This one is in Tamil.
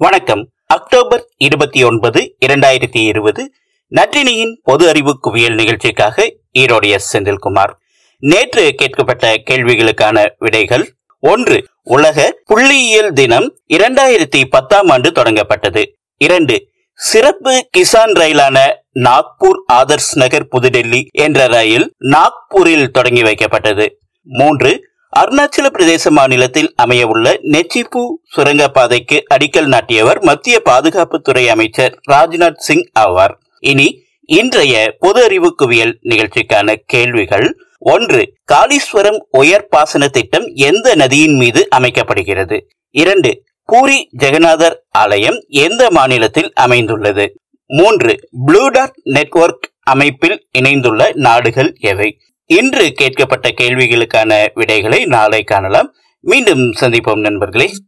வணக்கம். அக்டோபர் இருபத்தி ஒன்பது இரண்டாயிரத்தி இருபது. நற்றினியின் பொது அறிவு குவியல் நிகழ்ச்சிக்காக ஈரோடு எஸ் செந்தில்குமார். நேற்று கேட்கப்பட்ட கேள்விகளுக்கான விடைகள் ஒன்று உலக புள்ளியியல் தினம் இரண்டாயிரத்தி பத்தாம் ஆண்டு தொடங்கப்பட்டது. இரண்டு சிறப்பு கிசான் ரயிலான நாக்பூர் ஆதர்ஷ் நகர் புதுடெல்லி என்ற ரயில் நாக்பூரில் தொடங்கி வைக்கப்பட்டது. மூன்று அருணாச்சல பிரதேச மாநிலத்தில் அமையவுள்ள நெச்சிபு நெச்சிப்பூ சுரங்கப்பாதைக்கு அடிக்கல் நாட்டியவர் மத்திய பாதுகாப்புத்துறை அமைச்சர் ராஜ்நாத் சிங் ஆவார். இனி இன்றைய பொது அறிவு குவியல் நிகழ்ச்சிக்கான கேள்விகள். ஒன்று காளீஸ்வரம் உயர் பாசன திட்டம் எந்த நதியின் மீது அமைக்கப்படுகிறது? இரண்டு பூரி ஜெகநாதர் ஆலயம் எந்த மாநிலத்தில் அமைந்துள்ளது? மூன்று ப்ளூ டாட் நெட்வொர்க் அமைப்பில் இணைந்துள்ள நாடுகள் எவை? இன்று கேட்கப்பட்ட கேள்விகளுக்கான விடைகளை நாளை காணலாம். மீண்டும் சந்திப்போம் நண்பர்களே.